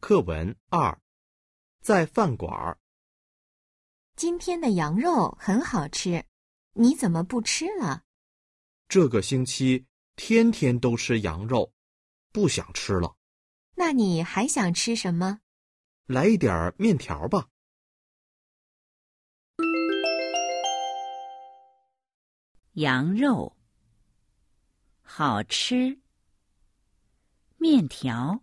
课文二，在饭馆儿。今天的羊肉很好吃，你怎么不吃了？这个星期天天都吃羊肉，不想吃了。那你还想吃什么？来一点面条吧。羊肉好吃，面条。